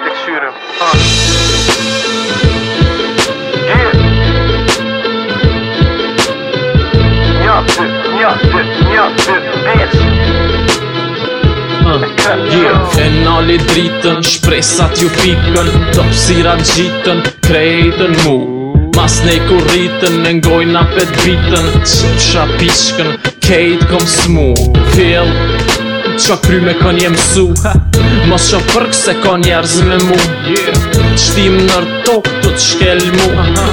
të këshyrim uh. Yeah. E nali dritën, shpresat ju pikën Topsira gjitën, krejtën mu Mas ne ku rritën, në ngojna pet bitën Qëpësha pishkën, kejtë kom smu Fjellë Qa kry me kon jem su Mos qa përk se kon jarz me mu Qtim nër tok të të shkel mu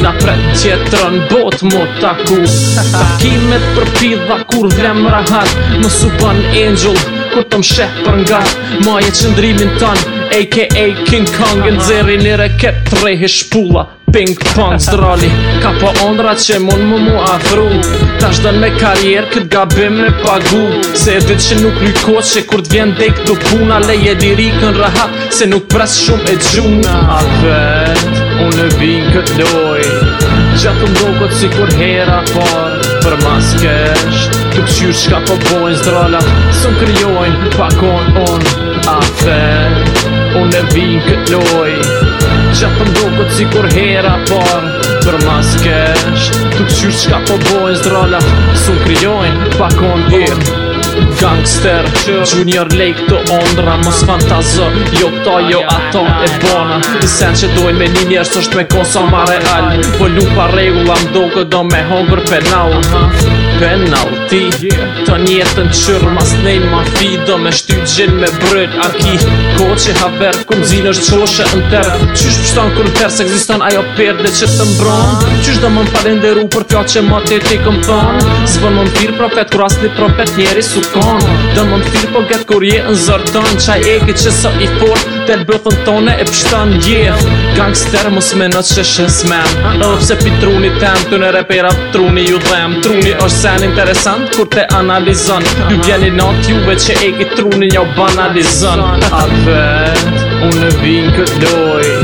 Na pret tjetërën bot mu taku Takimet për pidha kur vlem rahat Më su angel kur të më shepër për nga Ma e qëndrimin tanë A.K.A. King Kong Në dzeri një reket të rehe shpulla Ping Pong Zdrali Ka po ondra që mund mu mu afru Ta shdën me karjer kët gabim me pagu Se e dit që nuk një kohës që kur t'vjen dhe këtu puna Le je rahat se nuk pras shumë e gjuna Alvet unë në vin kët loj Gjatë të si kur hera par Për mas kesh Të këshyur që ka po bojnë zdrala Sën kryojnë pakon on A unë vin kët loj Unë e vinë këtë loj Qa të ndohë këtë si kur hera par Për mas kesh Të qyrë qka po bojnë zdrala Su në kryojnë pa konë Gangster Junior Lake të ondra Mos fantazë Jo këta jo ato e bona Në sen që dojnë me një njërës është me konsa ma real Po lupa regula mdo këdo me hongër penal Penalti Penalti njetën qërë Mas nejnë ma fido me shty me brën arki ko që haver vertë Kum zin është qoshe në tërë Qysh pështan kërë tërë Se këzistan ajo përë dhe që të mbron Qysh do më më falen Për pja që ma të të këmë thon Së më më firë profet Kër asni profet njeri su kon Do më më firë po getë kur je në zërë Qaj e ki që so i forë të bëthën tone e pështën gjithë Gangster mos me në që shes men Edhë pëse pitruni tem të në repera truni ju dhem Truni është sen interesant kur te analizën Ju vjeni ju, juve që e ki truni një banalizën A vetë unë në vinë këtë dojë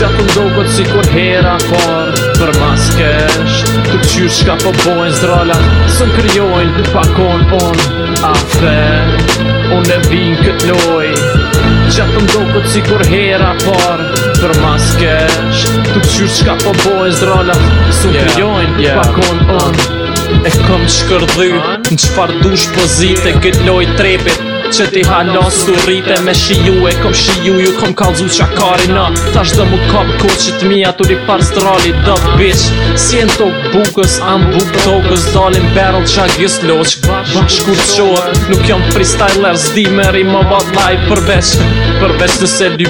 Qa të ndokot si kur hera farë Për mas keshë Të qyrë shka po bojnë zdralla Së në kryojnë për pakonë onë A vetë unë e vinë këtë lojë Gjatë të mdo si kur hera parë Për mas kesh Tuk qyrë qka po bojnë zrala Su të yeah, on yeah. pa konë E kom shkërdhy Në qëfar dush pozit e këtë loj trepit që ti halon së të me shiju e kom shiju ju kom kalzu qa karina ta shdo mu kom koqit mi ato li par strali dhe bish bitch si e në tok bukës am buk tokës dalin beron qa gjës loq bashku të shohë nuk jam freestyler zdi me rima bat laj përbesh përbesh se dy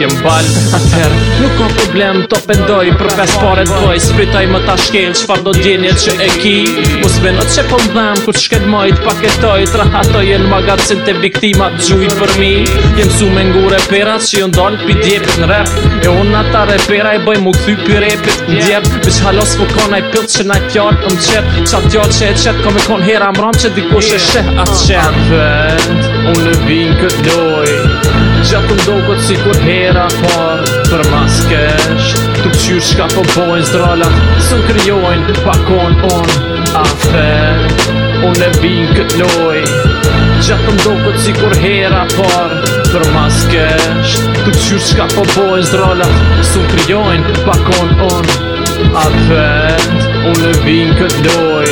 jem bal nuk kom problem të pendoj përbesh pare të boj spritaj më ta shkel qfar do djenje që e ki mos në që pëndam po ku të shked majt paketoj trahatoj e në magazin Dhe biktima të gjujt për mi Jem su me ngure pera që jën dalë pi djepit në rap E unë ata dhe i bëj mu këthy pi repit në djep Bish halos po ka naj pilt që naj pjarë të më qep Qa pjarë që e qep, ka me kon hera mëram që diko që shëh atë që Në vend, unë në vinë këtë doj Gjatë të ndohë këtë si kur hera farë për mas kësht Tuk qyrë shka po bojnë zdralat, Sën kryojnë pakon unë A fërë Unë e vinë këtë loj Qa të mdo këtë si kur hera par Për mas kësht Të qyrë qka po bojës drallat Su kryojnë pakon unë Atë vend Unë e vinë këtë loj